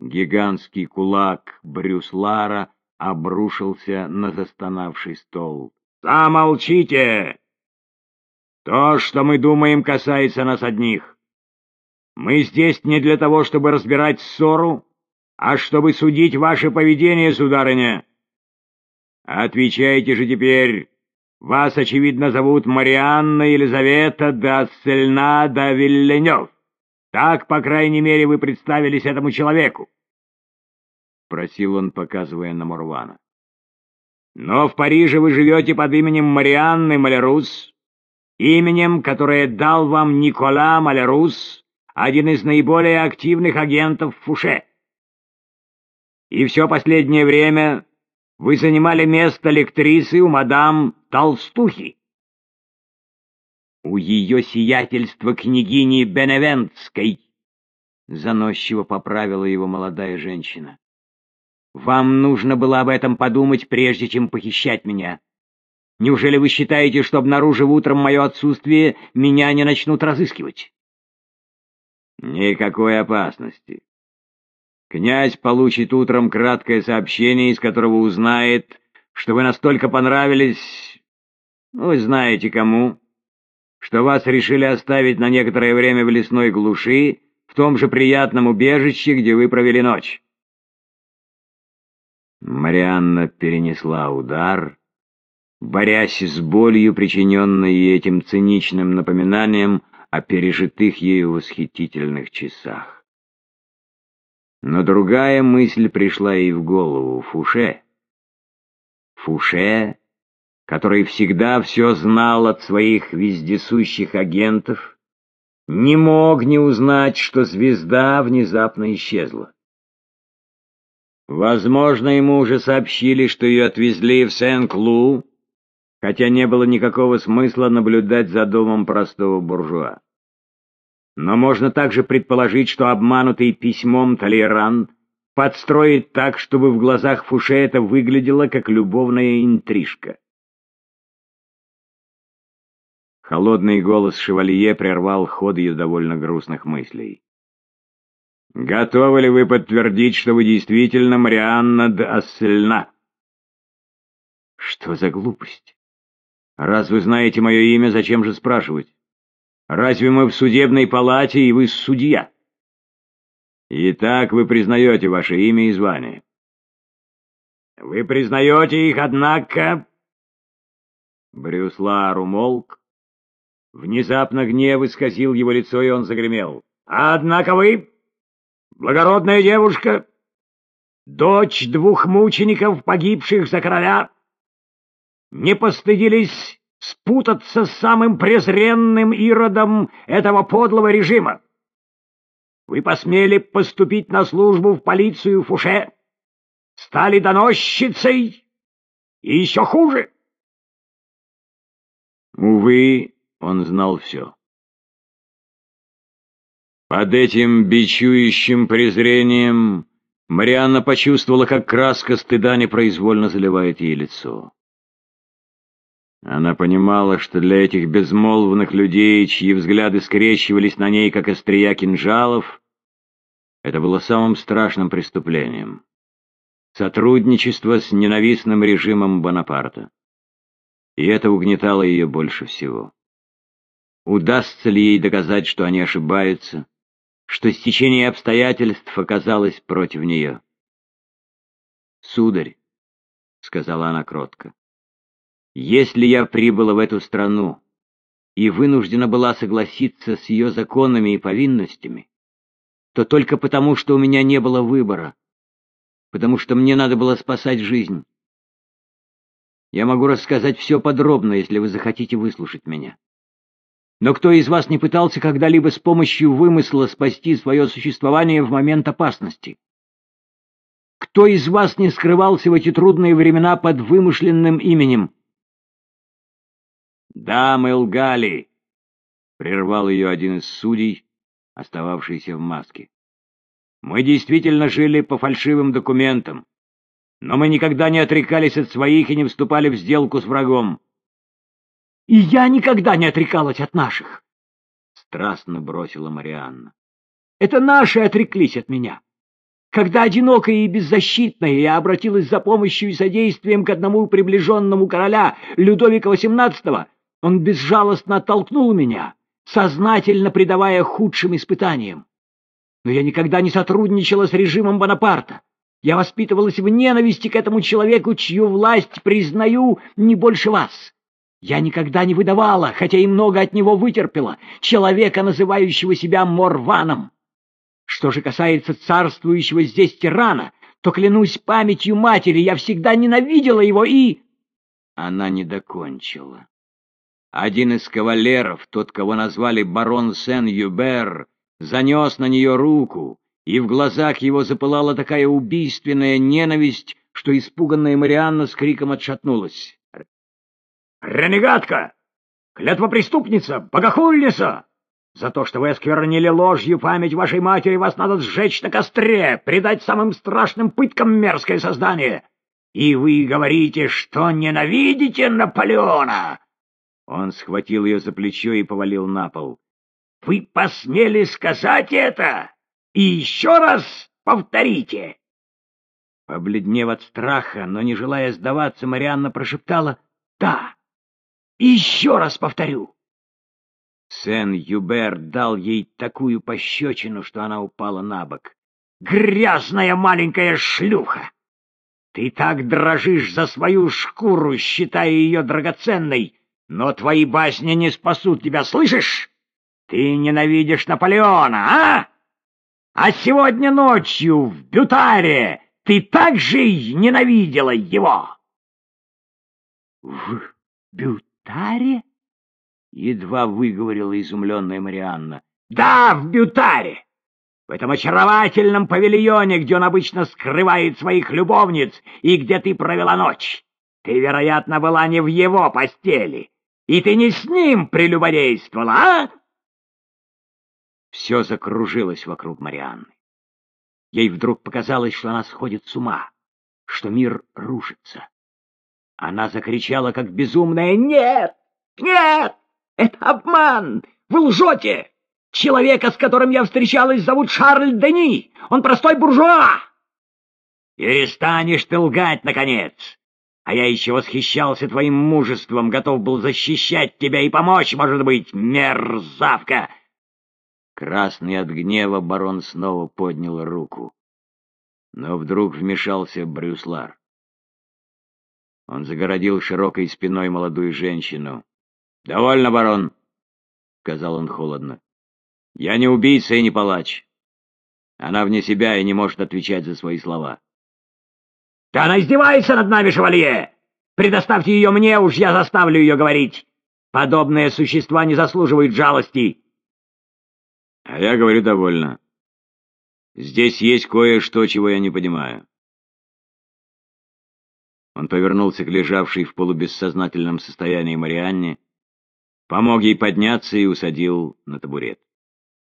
Гигантский кулак Брюс Лара обрушился на застонавший стол. «Замолчите! То, что мы думаем, касается нас одних. Мы здесь не для того, чтобы разбирать ссору, а чтобы судить ваше поведение, сударыня. Отвечайте же теперь. Вас, очевидно, зовут Марианна Елизавета Дассельна да Вильленев. Так, по крайней мере, вы представились этому человеку. Просил он, показывая на Мурвана. Но в Париже вы живете под именем Марианны Малярус, именем, которое дал вам Никола Малярус, один из наиболее активных агентов Фуше. И все последнее время вы занимали место лектрисы у мадам Толстухи. У ее сиятельства княгини Беневентской, заносчиво поправила его молодая женщина. Вам нужно было об этом подумать, прежде чем похищать меня. Неужели вы считаете, что, обнаружив утром мое отсутствие, меня не начнут разыскивать? Никакой опасности. Князь получит утром краткое сообщение, из которого узнает, что вы настолько понравились, ну, вы знаете кому, что вас решили оставить на некоторое время в лесной глуши, в том же приятном убежище, где вы провели ночь. Марианна перенесла удар, борясь с болью, причиненной этим циничным напоминанием о пережитых ею восхитительных часах. Но другая мысль пришла ей в голову — Фуше. Фуше, который всегда все знал от своих вездесущих агентов, не мог не узнать, что звезда внезапно исчезла. Возможно, ему уже сообщили, что ее отвезли в Сен-Клу, хотя не было никакого смысла наблюдать за домом простого буржуа. Но можно также предположить, что обманутый письмом Толеран подстроит так, чтобы в глазах Фуше это выглядело как любовная интрижка. Холодный голос шевалье прервал ход ее довольно грустных мыслей. «Готовы ли вы подтвердить, что вы действительно Марианна де Ассельна?» «Что за глупость? Раз вы знаете мое имя, зачем же спрашивать?» Разве мы в судебной палате, и вы судья? Итак, вы признаете ваше имя и звание. Вы признаете их, однако... Брюслар умолк. Внезапно гнев исказил его лицо, и он загремел. «Однако вы, благородная девушка, дочь двух мучеников, погибших за короля, не постыдились спутаться с самым презренным иродом этого подлого режима. Вы посмели поступить на службу в полицию Фуше, стали доносчицей и еще хуже. Увы, он знал все. Под этим бичующим презрением Марианна почувствовала, как краска стыда непроизвольно заливает ей лицо. Она понимала, что для этих безмолвных людей, чьи взгляды скрещивались на ней, как острия кинжалов, это было самым страшным преступлением. Сотрудничество с ненавистным режимом Бонапарта. И это угнетало ее больше всего. Удастся ли ей доказать, что они ошибаются, что стечение обстоятельств оказалось против нее? «Сударь», — сказала она кротко, если я прибыла в эту страну и вынуждена была согласиться с ее законами и повинностями, то только потому, что у меня не было выбора, потому что мне надо было спасать жизнь. Я могу рассказать все подробно, если вы захотите выслушать меня. Но кто из вас не пытался когда-либо с помощью вымысла спасти свое существование в момент опасности? Кто из вас не скрывался в эти трудные времена под вымышленным именем? «Да, мы лгали!» — прервал ее один из судей, остававшийся в маске. «Мы действительно жили по фальшивым документам, но мы никогда не отрекались от своих и не вступали в сделку с врагом». «И я никогда не отрекалась от наших!» — страстно бросила Марианна. «Это наши отреклись от меня. Когда одинокая и беззащитная я обратилась за помощью и содействием к одному приближенному короля Людовика XVIII, он безжалостно оттолкнул меня, сознательно предавая худшим испытаниям. Но я никогда не сотрудничала с режимом Бонапарта. Я воспитывалась в ненависти к этому человеку, чью власть признаю не больше вас. Я никогда не выдавала, хотя и много от него вытерпела, человека, называющего себя Морваном. Что же касается царствующего здесь тирана, то, клянусь памятью матери, я всегда ненавидела его и... Она не докончила. Один из кавалеров, тот, кого назвали барон Сен-Юбер, занес на нее руку, и в глазах его запылала такая убийственная ненависть, что испуганная Марианна с криком отшатнулась. «Ренегатка! Клятвопреступница! Богохульница! За то, что вы осквернили ложью память вашей матери, вас надо сжечь на костре, предать самым страшным пыткам мерзкое создание! И вы говорите, что ненавидите Наполеона!» Он схватил ее за плечо и повалил на пол. «Вы посмели сказать это? И еще раз повторите!» Побледнев от страха, но не желая сдаваться, Марианна прошептала «Да, еще раз повторю!» Сен-Юбер дал ей такую пощечину, что она упала на бок. «Грязная маленькая шлюха! Ты так дрожишь за свою шкуру, считая ее драгоценной, но твои басни не спасут тебя, слышишь? Ты ненавидишь Наполеона, а? А сегодня ночью в Бютаре ты также ненавидела его. В Бютаре? Едва выговорила изумленная Марианна. Да, в Бютаре. В этом очаровательном павильоне, где он обычно скрывает своих любовниц и где ты провела ночь. Ты, вероятно, была не в его постели. И ты не с ним прелюбодействовала, а? Все закружилось вокруг Марианны. Ей вдруг показалось, что она сходит с ума, что мир рушится. Она закричала, как безумная, «Нет! Нет! Это обман! Вы лжете! Человека, с которым я встречалась, зовут Шарль Дени! Он простой буржуа!» «Перестанешь ты лгать, наконец! А я еще восхищался твоим мужеством, готов был защищать тебя и помочь, может быть, мерзавка!» Красный от гнева барон снова поднял руку. Но вдруг вмешался Брюслар. Он загородил широкой спиной молодую женщину. «Довольно, барон!» — сказал он холодно. «Я не убийца и не палач. Она вне себя и не может отвечать за свои слова. Да она издевается над нами, шевалье! Предоставьте ее мне, уж я заставлю ее говорить. Подобные существа не заслуживают жалости. А я говорю довольно. Здесь есть кое-что, чего я не понимаю. Он повернулся к лежавшей в полубессознательном состоянии Марианне, помог ей подняться и усадил на табурет.